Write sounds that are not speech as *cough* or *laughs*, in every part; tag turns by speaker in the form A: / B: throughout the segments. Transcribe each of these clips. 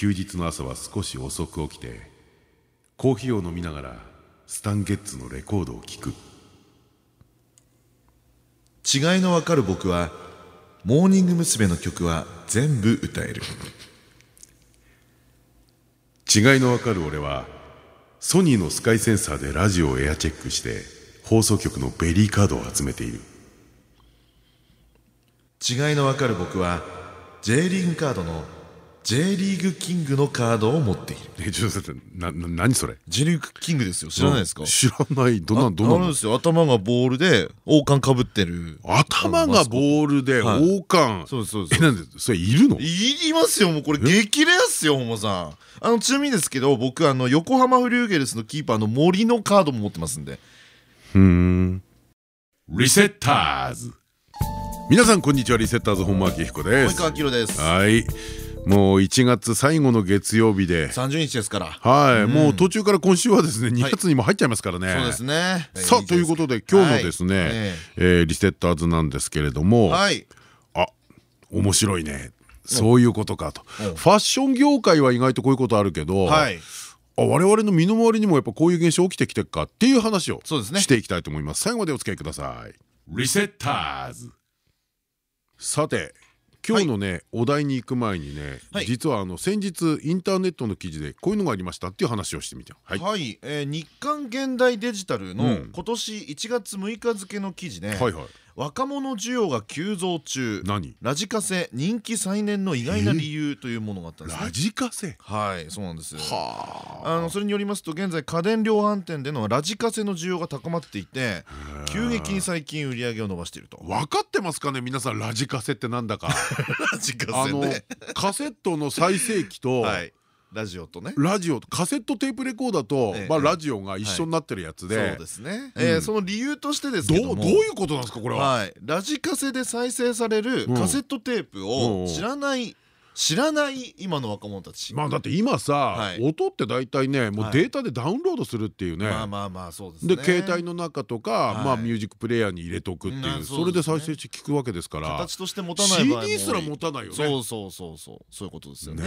A: 休日の朝は少し遅く起きてコーヒーを飲みながらスタンゲッツのレコードを聴く
B: 違いのわかる僕はモーニング娘。の曲は全部歌える
A: 違いのわかる俺はソニーのスカイセンサーでラジオをエアチェックして放送局のベリーカードを集めている
B: 違いのわかる僕は J リーグカードの J リーグキングのカードを持っている。
A: えちょっと待ってなな何それ
B: ？J リーグキングですよ。知らないですか？
A: 知らない。どんなんどん
B: あ
A: な？んの
B: るんですよ頭がボールで王冠かぶってる。
A: 頭がボールで
B: はい。
A: 王冠。
B: そうそうです。
A: えなんでそれいるの？
B: いりますよもうこれ激レアっすよ本間さん。あのちなみにですけど僕あの横浜フリューゲルスのキーパーの森のカードも持ってますんで。
A: ふーん。リセッターズ。皆さんこんにちは。リセッターズ本間明彦です。
B: 及川明です。
A: はいもう1月最後の月曜日で。
B: 30日ですから。
A: はい、もう途中から今週はですね2月にも入っちゃいますからね、
B: そうですね。
A: さあということで今日のですね、
B: はい。
A: えーリセッターズなんですけれども、
B: はい。
A: あ面白いね。そういうことかと、ファッション業界は意外とこういうことあるけど、
B: はい。
A: あ我々の身の回りにもやっぱこういう現象起きてきてるかっていう話を
B: そうですね。
A: していきたいと思います。最後までお付き合いください。リセッターズ。さて今日のね、お題に行く前にね、
B: はい。
A: 実はあの先日インターネットの記事でこういうのがありましたっていう話をしてみて。はい、
B: はい、えー日刊現代デジタルの
A: うん。
B: 今年1月6日付の記事で、
A: はいはい
B: 若者需要が急増中。
A: 何？
B: ラジカセ人気再燃の意外な理由というものがあったんですね。
A: ラジカセ？
B: はいそうなんです。
A: は
B: あ。のそれによりますと現在家電量販店でのラジカセの需要が高まっていて急激に最近売り上げを伸ばしていると。
A: 分かってますかね？皆さんラジカセってなんだか。*laughs*
B: ラジカ
A: あのカセットの再生機と、*laughs*
B: はいラジオとね。
A: ラジオカセットテープレコーダーと、まあ、
B: ええ
A: ラジオが一緒になってるやつ
B: そう
A: で、
B: ですね。
A: うん。
B: えーその理由としてですけども。
A: どうどういうことなんですかこれは？
B: はい、ラジカセで再生される
A: うん。
B: カセットテープ
A: うん。
B: を知らない知らない今の若者たち。
A: まあだって今さ、
B: はい。
A: 音って大体ねもう
B: はい。
A: データでダウンロードするっていうね、
B: まあまあまあそうですね。
A: で携帯の中とか、
B: はい。
A: まあミュージックプレイヤーに入れとくっていう、
B: うん
A: それで再生して聞くわけですから。
B: 形として持たない場合も多い。
A: CD すら持たないよね。
B: そうそうそうそう。そういうことですよね。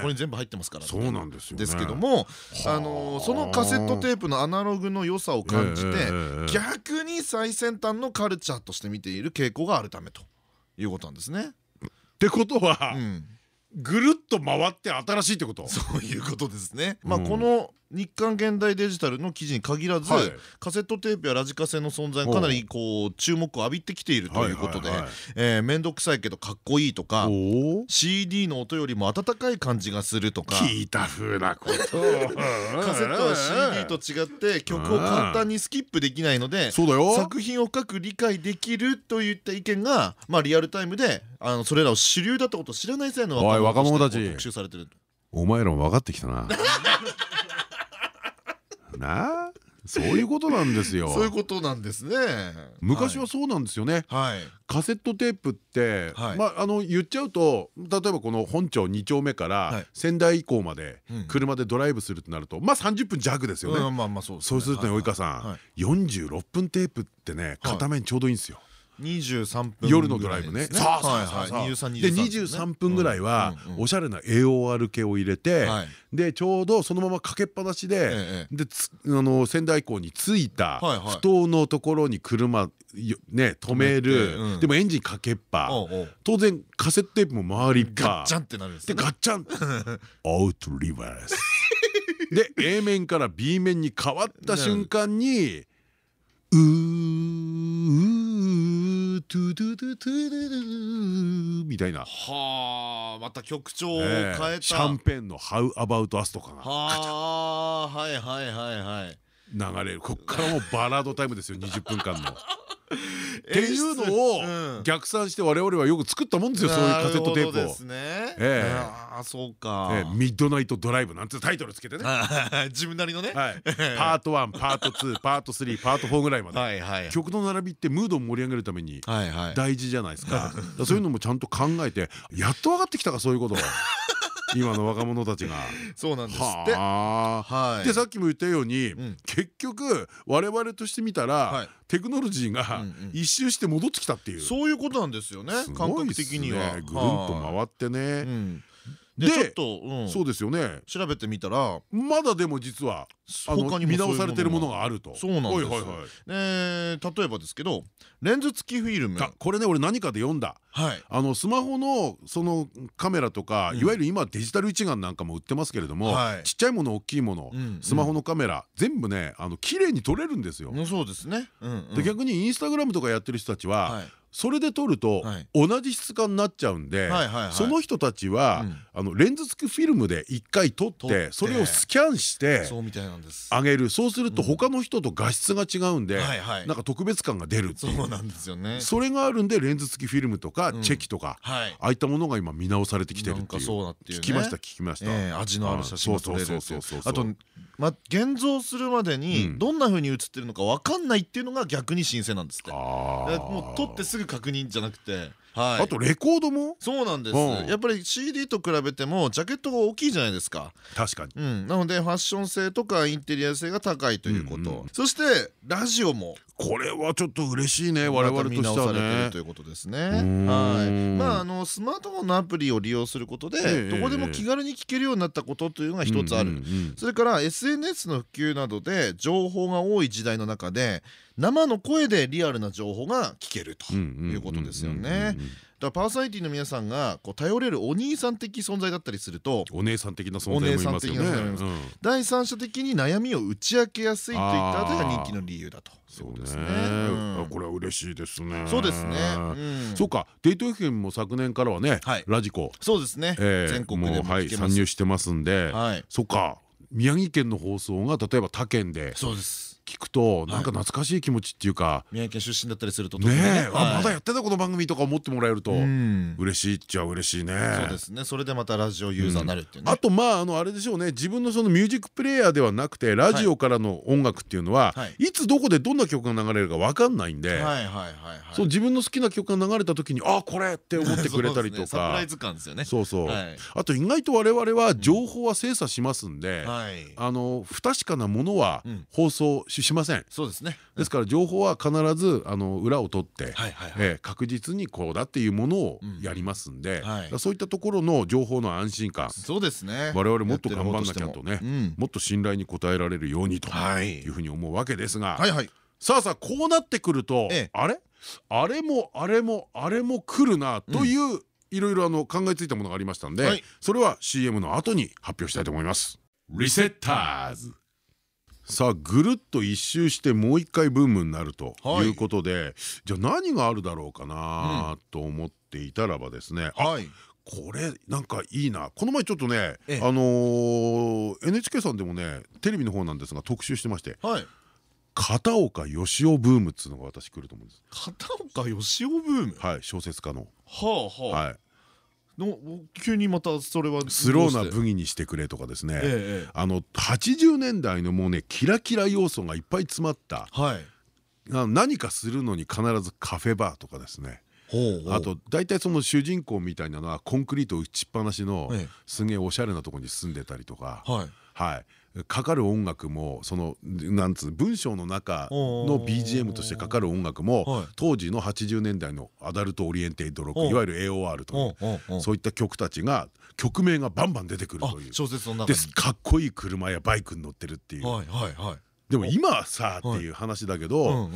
B: これに全部入ってますから。
A: そうなんですよね。
B: ですけどもあ。のそのカセットテープのアナログの良さを感じて逆に最先端のカルチャーとして見ている傾向があるためということなんですね。
A: ってことは、
B: うん
A: ぐるっと回って新しいってこと？
B: そういうことですね。まあ
A: うん
B: この日刊現代デジタルの記事に限らず、
A: はい。
B: カセットテープやラジカセの存在がかなりこう注目を浴びてきているということで面倒くさいけどかっこいいとか CD の音よりも温かい感じがするとか
A: 聞いた風なこと。*laughs*
B: カセットは CD と違って曲を簡単にスキップできないので
A: そうだよ。
B: 作品を深く理解できるといった意見がまあリアルタイムであのそれらを主流だったことを知らない世代の若者
A: たち
B: 特集されてる。
A: お前らも分かってきたな *laughs* なあそういうことなんですよ。*laughs*
B: そういうことなんですね。
A: 昔はそうなんですよね、
B: はい。
A: カセットテープって、
B: はい。
A: まああの言っちゃうと例えばこの本町2丁目か
B: はい。
A: ら仙台以降まで
B: うん。
A: 車でドライブするってなるとまあ30分弱ですよね、
B: うんまあまあそう
A: そうすると及川さん、
B: はい。
A: 46分テープってね片面ちょうどいいんですよ、
B: 23分
A: 夜のドライブね。
B: ですはい。はい
A: そう
B: 23
A: で
B: 23
A: 23分ぐらいはおしゃれな AOR 系を入れて
B: はい。
A: でちょうどそのままかけっぱなしで
B: ええ
A: でつあの仙台港に着いた埠頭のところに車よね止める。
B: うん。
A: でもエンジンかけっぱ。当然カセットテープも回りっぱ
B: ガッチャンってなるんです
A: ガッチャン。*laughs* アウトリバース。で A 面から B 面に変わった瞬間に *laughs* うートゥドゥドゥトゥドゥみたいな。
B: はあまた曲調を変
A: え
B: えた
A: えシャンペンの「How About Us」とかが。
B: はあはいはいはいはい。
A: 流れる。こっからもうバラードタイムですよ20分間の。っていうのを逆算して我々はよく作ったもんですよそういうカセットテープを。
B: ですね。
A: ええ
B: ああそうか。
A: ええミッドナイトドライブなんてタイトルつけてね。は *laughs*
B: 自分なりのね。
A: い。パート1、パート2、*laughs* パート3、パート4ぐらいまで。
B: はいはい。
A: 曲の並びってムードを盛り上げるために。大事じゃないですか。そういうのもちゃんと考えてやっと分かってきたかそういうこと。*laughs* 今の若者たちが。
B: そうなんですって。
A: は
B: い。
A: でさっきも言ったように、
B: ん。
A: 結局我々としてみたら、
B: はい。
A: テクノロジーが一周して戻ってきたっていう、
B: そういうことなんですよね。感覚的には。
A: ねぐるんと回ってね、
B: うん。
A: で
B: でちょっとうん。
A: そうですよね。
B: 調べてみたら
A: まだでも実は
B: 他にも
A: 見直されてるものがあると。
B: そうなんです
A: はいはいはい。
B: えー例えばですけどレンズ付きフィルム。
A: あこれね俺何かで読んだ。
B: はい。
A: あのスマホのそのカメラとか、
B: うん。
A: いわゆる今デジタル一眼なんかも売ってますけれども、
B: はい。
A: ちっちゃいもの大きいもの、
B: うん
A: スマホのカメラ全部ねあの綺麗に撮れるんですよ。
B: うんそうですね。うんうん。
A: で逆にインスタグラムとかやってる人たちは、
B: はい。
A: それで撮ると
B: はい。
A: 同じ質感になっちゃうんでその人たちは、
B: うん。
A: あのレンズ付きフィルムで一回撮ってそれをスキャンして上げる。そうすると他の人と画質が違うんで、なんか特別感が出るってい
B: なんですよね。
A: それがあるんでレンズ付きフィルムとか
B: うん。
A: チェキとか、
B: はい。
A: ああいったものが今見直されてきてるっていう
B: そうなっていうね。
A: 聞きました聞きました、
B: ええ味のある写真が撮れるっていう。
A: そうそうそうそう
B: あとま現像するまで
A: うん。
B: にどんな風に写ってるのか分かんないっていうのが逆に新鮮なんですって。
A: あ
B: もう撮ってすぐ確認じゃなくてはい
A: あとレコードも？
B: そうなんです。
A: うん。
B: やっぱり CD と比べてもジャケットが大きいじゃないですか。
A: 確かに。
B: うん、なのでファッション性とかインテリア性が高いということ、そしてラジオも。
A: これはちょっと嬉しいね我々としては
B: 見直されてる
A: ね
B: ということですね。
A: ん
B: はい。まああのスマートフォンのアプリを利用することで、
A: ええ。
B: どこでも気軽に聞けるようになったことというのが一つある。それから SNS の普及などで情報が多い時代の中で生の声でリアルな情報が聞けるということですよね。だからパーソナリティの皆さんがこう頼れるお兄さん的存在だったりすると
A: お姉さん的な存在もいますよね
B: 第三者的に悩みを打ち明けやすいといったあたりが人気の理由だという
A: そうね
B: ことですね。
A: あこれは嬉しいですね
B: そうですね。うん
A: そうかデート FM も昨年からはね
B: はい
A: ラジコ
B: そうですね。
A: えー
B: 全国でも。
A: 参入してますんで
B: はい。
A: そっか宮城県の放送が例えば他県で
B: そうです。
A: 聞くとなんか懐かしい気持ちっていうか
B: 宮城県出身だったりすると
A: ね。えあまだや
B: っ
A: ってたこの番組とか思ってもらえると
B: うん。
A: 嬉しいっちゃ嬉しいね。
B: そうですね。それでまたラジオユーザーになるっていうね。
A: あとまああのあれでしょうね。自分のそのミュージックプレイヤーではなくてラジオからの音楽っていうのは、
B: はい。
A: い、つどこでどんな曲が流れるか分かんないんで。そう自分の好きな曲が流れた時にあこれって思ってくれたりと *laughs*
B: そうですねサプラ
A: か
B: イズ感ですよね。
A: そうそう、
B: はい。
A: あと意外と我々は情報は精査しますんで、
B: はい。
A: あの不確かなものは
B: うん。
A: 放送ししません。
B: そうですね。
A: ですから情報は必ずあの裏を取って、確実にこうだっていうものを
B: うん。
A: やりますんで、そういったところの情報の安心感。
B: そうですね。
A: 我々もっと頑張んなきゃとね
B: も。うん。
A: もっと信頼に応えられるようにと
B: はい
A: いうふうに思うわけですが。さあさあこうなってくると、
B: ええ。
A: あれ？あれもあれもあれも来るなという、いろいろあの考えついたものがありましたんで、
B: はい。
A: それは CM の後に発表したいと思います。リセッターズさあぐるっと一周してもう一回ブームになると
B: はい
A: いうことで、じゃあ何があるだろうかなと思っていたらばですね、あ
B: はい。
A: これなんかいいなこの前ちょっとね
B: ええ
A: あのー NHK さんでもねテレビの方なんですが特集してまして
B: はい。
A: 片岡義雄ブームっつうのが私来ると思うんです
B: 片岡義雄ブーム？
A: はい小説家の
B: はあはあ。
A: はい
B: の急にまたそれは
A: スローな武器にしてくれとかですね。
B: ええええ。
A: あの80年代のもうねキラキラ要素がいっぱい詰まった。
B: はい。
A: な何かするのに必ずカフェバーとかですね。あと大体その主人公みたいなのはコンクリート打ちっぱなしの
B: ええ。
A: すげえおしゃれなところに住んでたりとか。
B: はい。
A: はいかかる音楽もそのなんつう文章の中の BGM としてかかる音楽も
B: はい。
A: 当時の80年代のアダルトオリエンテッドロックいわゆる AOR という
B: おうおうおう。
A: そういった曲たちが曲名がバンバン出てくる
B: あ
A: という。
B: 小説の中に
A: です。かっこいい車やバイクに乗ってるっていう。
B: はいはいはい。
A: でも今はさっていう話だけど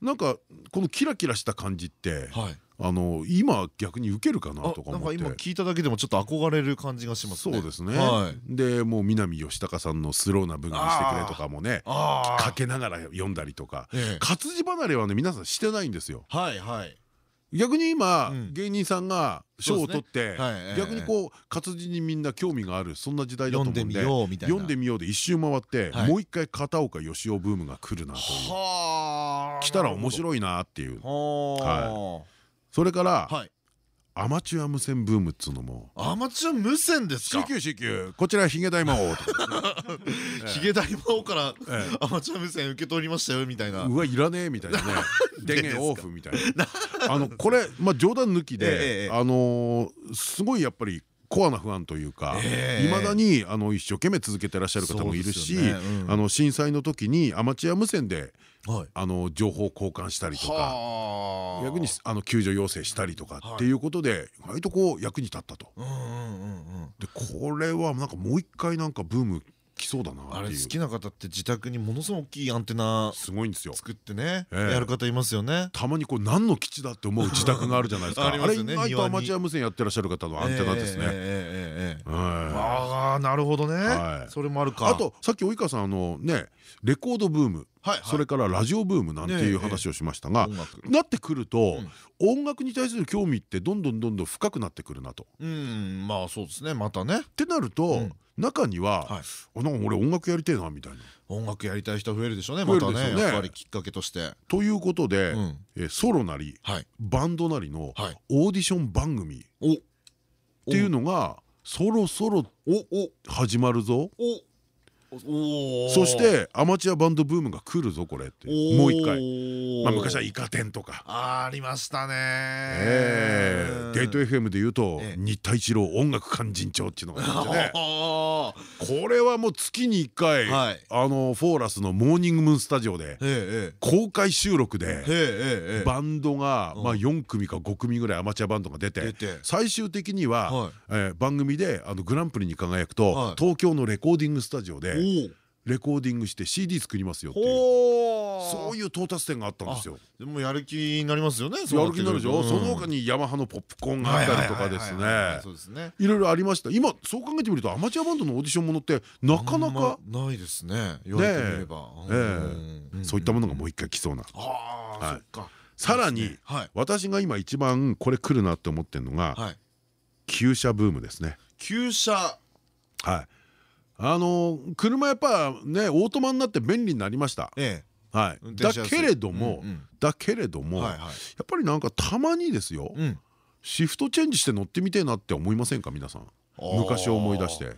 A: なんかこのキラキラした感じって
B: はい
A: あの今逆に受けるかな
B: あ
A: とか
B: なんか
A: 思って。
B: 今聞いただけでもちょっと憧れる感じがしますね。
A: そうですね。
B: はい。
A: でもう南義孝さんの「スローな部分にしてくれ」とかもね
B: あ
A: かけながら読んだりとか。
B: ええ。
A: 活字離れはね皆さんしてないんですよ。
B: はいはい。
A: 逆に今、
B: うん。
A: 芸人さんが賞を取って、逆にこう活字にみんな興味があるそんな時代だと思うんで
B: 読んでみようみたいな。
A: 読んでみようで一周回って、
B: はい。
A: もう一回片岡義雄ブームが来るなという。
B: は
A: 来たら面白いなっていう。
B: は
A: それから
B: はい。
A: アマチュア無線ブームっつうのも。
B: アマチュア無線ですか
A: ？CQ CQ こちらヒゲ大魔王 *laughs*
B: ヒゲ大魔王から
A: ええ。
B: アマチュア無線受け取りましたよみたいな。
A: うわいらねえみたいなね。電源オフみたいな。*laughs* あのこれまあ冗談抜き
B: ええ
A: で
B: ええ
A: あのーすごいやっぱりコアな不安というか
B: ええ。
A: いまだにあの一生懸命続けてらっしゃる方もいるしあの震災の時にアマチュア無線で
B: はい
A: あの情報交換したりとか逆にあの救助要請したりとかっていうことで意外とこう役に立ったと。でこれはなんかもう一回なんかブーム来そうだな
B: あれ好きな方って自宅にものすごく大きいアンテナ
A: すごいんですよ。
B: 作ってねやる方いますよね。
A: たまにこう何の基地だって思う自宅があるじゃないですか。*laughs*
B: あ
A: れ意外とアマチュア無線やってらっしゃる方のアンテナですね。
B: ああなるほどね。それもあるか。
A: あとさっき及川さんあのねレコードブーム。それからラジオブームなんていう話をしましたがなってくると音楽に対する興味ってどんどんどんどん深くなってくるなと。
B: うんまあそうですね。またね。
A: ってなると中には
B: はい。
A: あなんか俺音楽やりてえなみたいな。
B: 音楽やりたい人増えるでしょうねまた
A: ね。
B: ね。やっぱりきっかけとして。
A: ということでソロなり
B: はい。
A: バンドなりの
B: はい。
A: オーディション番組っ
B: お。
A: ていうのがそろそろ始まるぞ。
B: おお
A: そしてアマチュアバンドブームが来るぞこれってもう一回。
B: 回
A: まあ昔はイカ天とか。
B: ありましたね。
A: ええ。ゲート FM で言うと
B: ええ。
A: 新田一郎音楽勧進帳っていうのがあってね。
B: あ *laughs*
A: これはもう月に1回
B: はい。
A: あのフォーラスのモーニングムーンスタジオで
B: ええ
A: 公開収録でバンドが
B: うん。
A: まあ4組か5組ぐらいアマチュアバンドが出て最終的には番組であのグランプリに輝く
B: はい。
A: と東京のレコーディングスタジオで
B: お
A: レコーディングして CD 作りますよっていう。
B: ほ
A: そういう到達点があったんですよ。
B: でもやる気になりますよね
A: やる気になるでしょ？その他にヤマハのポップコーンがあったりとかですね。いろいろありました。今そう考えてみるとアマチュアバンドのオーディションものってなかなか
B: まないですね。言われてみれば。
A: そういったものがもう一回来そうな。
B: あ
A: はい。
B: あそっか。
A: さらに私が今一番これ来るなって思ってるのが
B: はい。
A: 旧車ブームですね。
B: 旧車。
A: はいあの車やっぱねオートマになって便利になりました。
B: え
A: はい。だけれども
B: うんうん。
A: だけれどもやっ
B: えはい。はい
A: ぱりなんかたまにですよ。
B: うん。
A: シフトチェンジして乗ってみてえなって思いませんか皆さん。昔を思い出して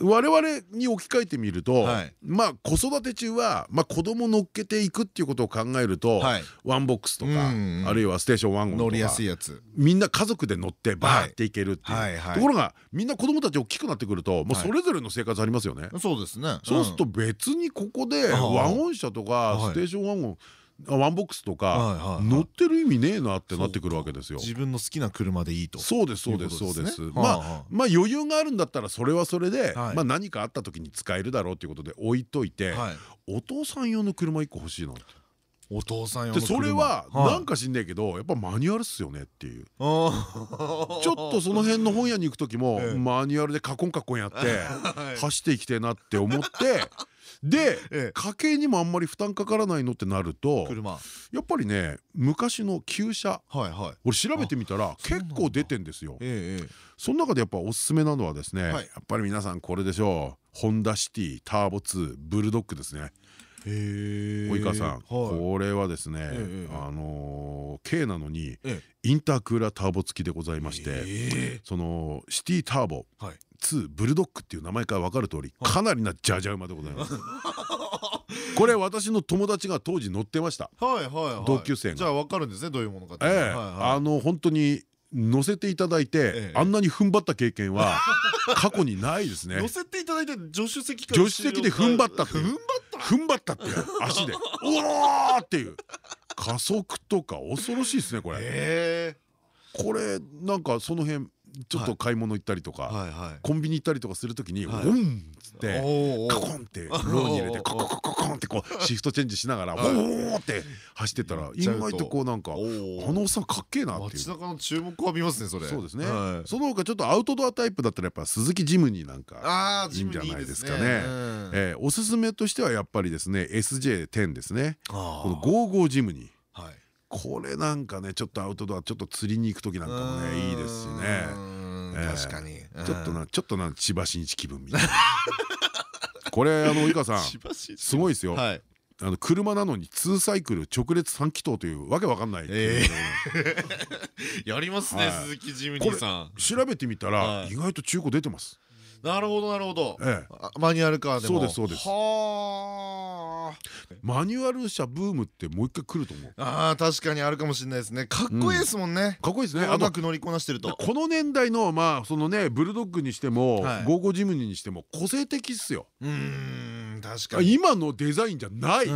A: 我々に置き換えてみると、
B: はい。
A: まあ子育て中は、まあ、子供乗っけていくっていうことを考えると、
B: はい。
A: ワンボックスとか、あるいはステーションワゴンとか
B: 乗りやすいやつ。
A: みんな家族で乗ってバーって行けるっていう、ところがみんな子供たち大きくなってくるともうそれぞれの生活ありますよね。
B: そうですね。
A: そうすると別にここで
B: ああ。
A: ワゴン車とか
B: はい。
A: ステーションワゴンあワンボックスとか乗ってる意味ねえなってなってくるわけですよ。
B: 自分の好きな車でいいと。
A: そうですそうですそうです。ま
B: あ
A: まあ余裕があるんだったらそれはそれで
B: はい。
A: まあ何かあった時に使えるだろうということで置いといて
B: はい。
A: お父さん用の車一個欲しいなって。
B: お父さん用
A: で
B: の車。
A: それは
B: はい。
A: なんか知んねえけどやっぱマニュアルっすよねっていう。ちょっとその辺の本屋に行く時も
B: ええ
A: マニュアルでカコンカコンやって
B: はい
A: 走っていきてえなって思ってで
B: ええ。
A: 家計にもあんまり負担かからないのってなると
B: 車。
A: やっぱりね昔の旧車
B: はいはい。
A: 俺調べてみたら結構出てんですよ。
B: ええええ。
A: その中でやっぱおすすめなのはですね、
B: はい。
A: やっぱり皆さんこれでしょう。ホンダシティターボ2ブルドッグですね。及川さん、
B: はい。
A: これはですね、
B: ええ
A: あのー軽なのに
B: え
A: インタークーラーターボ付きでございまして、
B: え
A: そのシティターボ。
B: えはい
A: 2ブルドッグっていう名前から分かる通りかなりなジャジャ馬でございます。*laughs* これ私の友達が当時乗ってました。
B: はいはいはい。
A: 同級生が。
B: じゃあわかるんですねどういうものかって
A: ええ。あの本当に乗せていただいて、
B: ええ。
A: あんなに踏ん張った経験は *laughs* 過去にないですね。
B: 乗せていただいて助手席から
A: 助手席で踏ん張ったって
B: 踏ん張った
A: 踏ん張ったっていう。足で。*laughs* うおーっていう。加速とか恐ろしいですねこれ。これなんかその辺ちょっと買い物行ったりとか、コンビニ行ったりとかするときに「
B: はい。
A: うん」っつってカコンって *laughs* ローに入れてコココココンってこう *laughs* シフトチェンジしながら「お
B: はい。
A: ーって走ってったら意外とこうなんかあのおっさんかっけえなっていう。
B: 街中の注目を浴びますねそれ。
A: そうですね。
B: はい。
A: その他ちょっとアウトドアタイプだったらやっぱ鈴木ジムニーなんかいいんじゃないですかね。おすすめとしてはやっぱりですね SJ10 ですね。
B: あ
A: この55ジムニー。
B: はい
A: これなんかねちょっとアウトドアちょっと釣りに行く時なんかもねいいですしね。
B: 確かに。
A: ちょっとなちょっとな千葉真一気分みたいな。*laughs* これあの及川さん *laughs* すごいですよ。
B: はい。
A: あの車なのに2サイクル直列3気筒というわけわかんない *laughs*
B: やりますね鈴木ジムニーさん。
A: 調べてみたら意外と中古出てます
B: なるほどなるほど。マニュアルカーでも。
A: そうですそうです。
B: は
A: マニュアル車ブームってもう一回来ると思う。
B: ああ確かにあるかもしれないですね。かっこいいですもんね。
A: かっこいいですね。
B: うまく乗りこなしてると。
A: この年代のまあそのねブルドッグにしてもゴーゴージムニーにしても個性的っすよ。
B: うん確かに。
A: 今のデザインじゃない。だ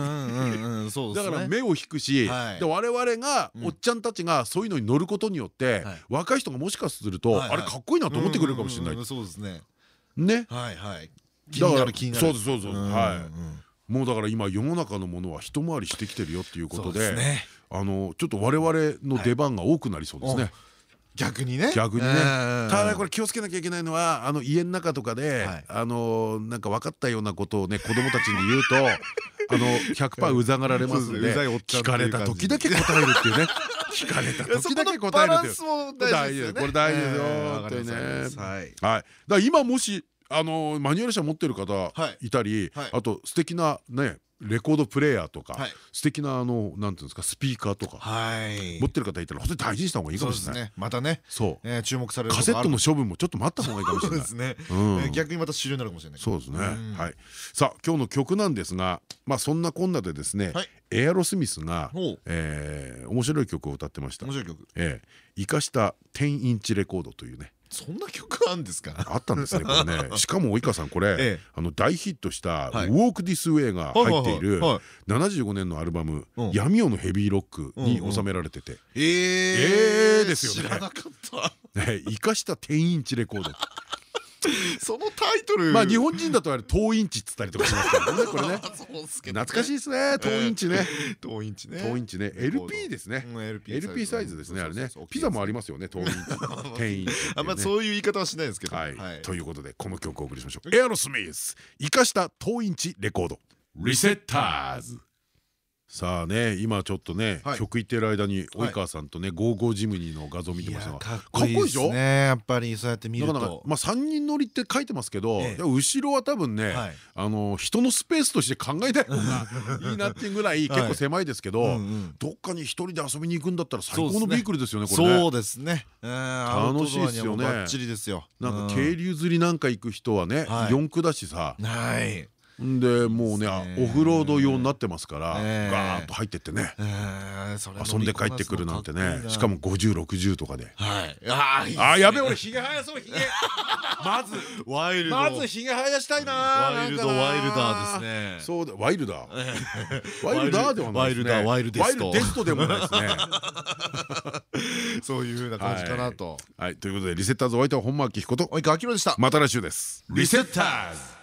A: から目を引くし我々がおっちゃんたちがそういうのに乗ることによって若い人がもしかするとあれかっこいいなと思ってくれるかもしれない。
B: そうですね
A: ね。
B: はいはい。
A: だからそうですそう。ですはい。もうだから今世の中のものは一回りしてきてるよっていうことであのちょっと我々の出番が多くなりそうですね。
B: 逆にね。
A: 逆にね。ただこれ気をつけなきゃいけないのはあの家の中とかであのなんか分かったようなことをね子供たちに言うとあの100%うざがられますんで聞かれた時だけ答えるっていうね。*laughs* 聞かれた時だけ答えるっていう。これ大事ですよ。本当にね。はい。だから今もしあのマニュアル車持ってる方い。たりあと素敵なねレコードプレーヤーとか素敵なあのなんていうんですかスピーカーとか持ってる方いたら本当に大事にした方がいいかもしれない。
B: またねそう。注目される
A: カセットの処分もちょっと待った方がいいかもしれない。
B: そうですね。逆にまた主流になるかもしれない。
A: そうですね。はい。さあ今日の曲なんですがまあそんなこんなでですねエアロスミスが面白い曲を歌ってました。
B: 面白い曲。
A: 生かした10インチレコードというね
B: そんな曲なんですか？
A: あったんですねこれね。*laughs* しかも及川さんこれあの大ヒットした「Walk This Way」が入っている75年のアルバム「闇夜のヘビーロック」に収められてて。
B: え
A: えですよね。
B: 知らなかった。*laughs*
A: 生かした10インチレコード *laughs*
B: そのタイトル。
A: まあ日本人だとあれ遠インチっつったりとかしますけどね *laughs* これね。懐かしいですね遠インチね。
B: 遠インチね。
A: 遠インチね。LP ですね。LP サイズ。ですねあれね。ピザもありますよね遠インチ。*laughs* 10インチ
B: あんまそういう言い方はしないですけど。
A: ということでこの曲をお送りしましょう。エアロスミス生かした遠インチレコード。リセッターズさあね今ちょっとね曲言ってる間に及川さんとねゴーゴージムニーの画像見てました。が
B: かっこいいでしょ？ねやっぱりそうやって見ると。
A: まあ3人乗りって書いてますけど後ろは多分ねあの人のスペースとして考えない方が *laughs* いいなっていうぐらい結構狭いですけどどっかに一人で遊びに行くんだったら最高のビークルですよねこれ
B: そうですね。
A: 楽しいですよね。
B: バッチリですよ。
A: なんか渓流釣りなんか行く人はね四駆だしさ。
B: はい
A: でもうねオフロード用になってますからガーッと入ってってね。遊んで帰ってくるなんてねしかも5060とかで。あやべ俺ひげ生やそうひげ *laughs* まず。
B: ワイルド。
A: まずひげ生やしたいな
B: ワイルドワイルダーですね。
A: そうだワイルダー。ワイルダーではないですね。
B: ワイルデスト
A: ワイルデストでもないですね。*laughs*
B: そういう風な感じかなと。
A: はい。ということでリセッターズお相手は本間明彦と
B: 及川明でした。
A: また来週です。リセッターズ